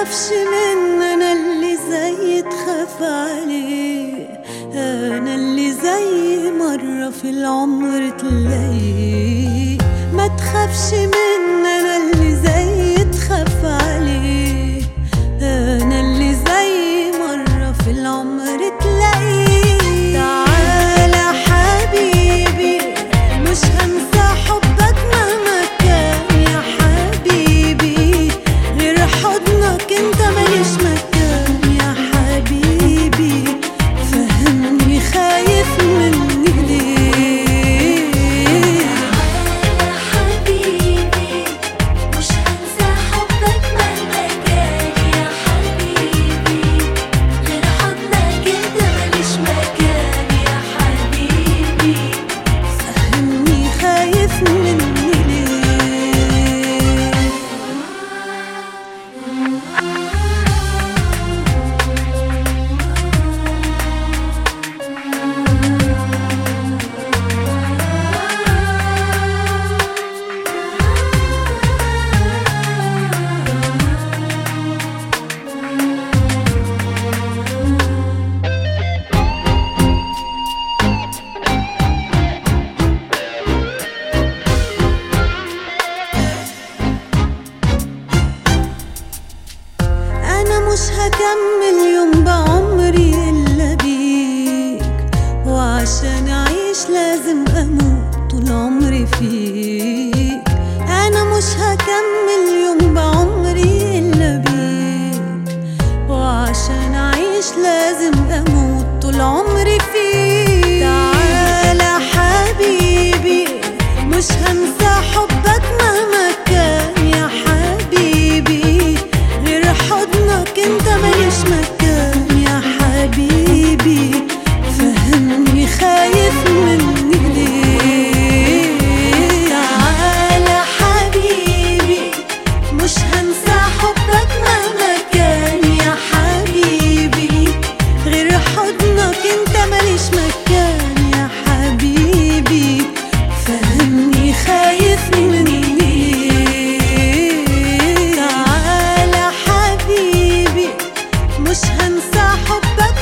تخافش من أنا اللي زي تخاف عليه. أنا اللي زي مرة في العمر تلاقيه. ما تخافش من looking كمل يوم بعمري إلا بيك؟ وعشان أعيش لازم أموت طول عمري فيك. أنا مش هكمل يوم حبك.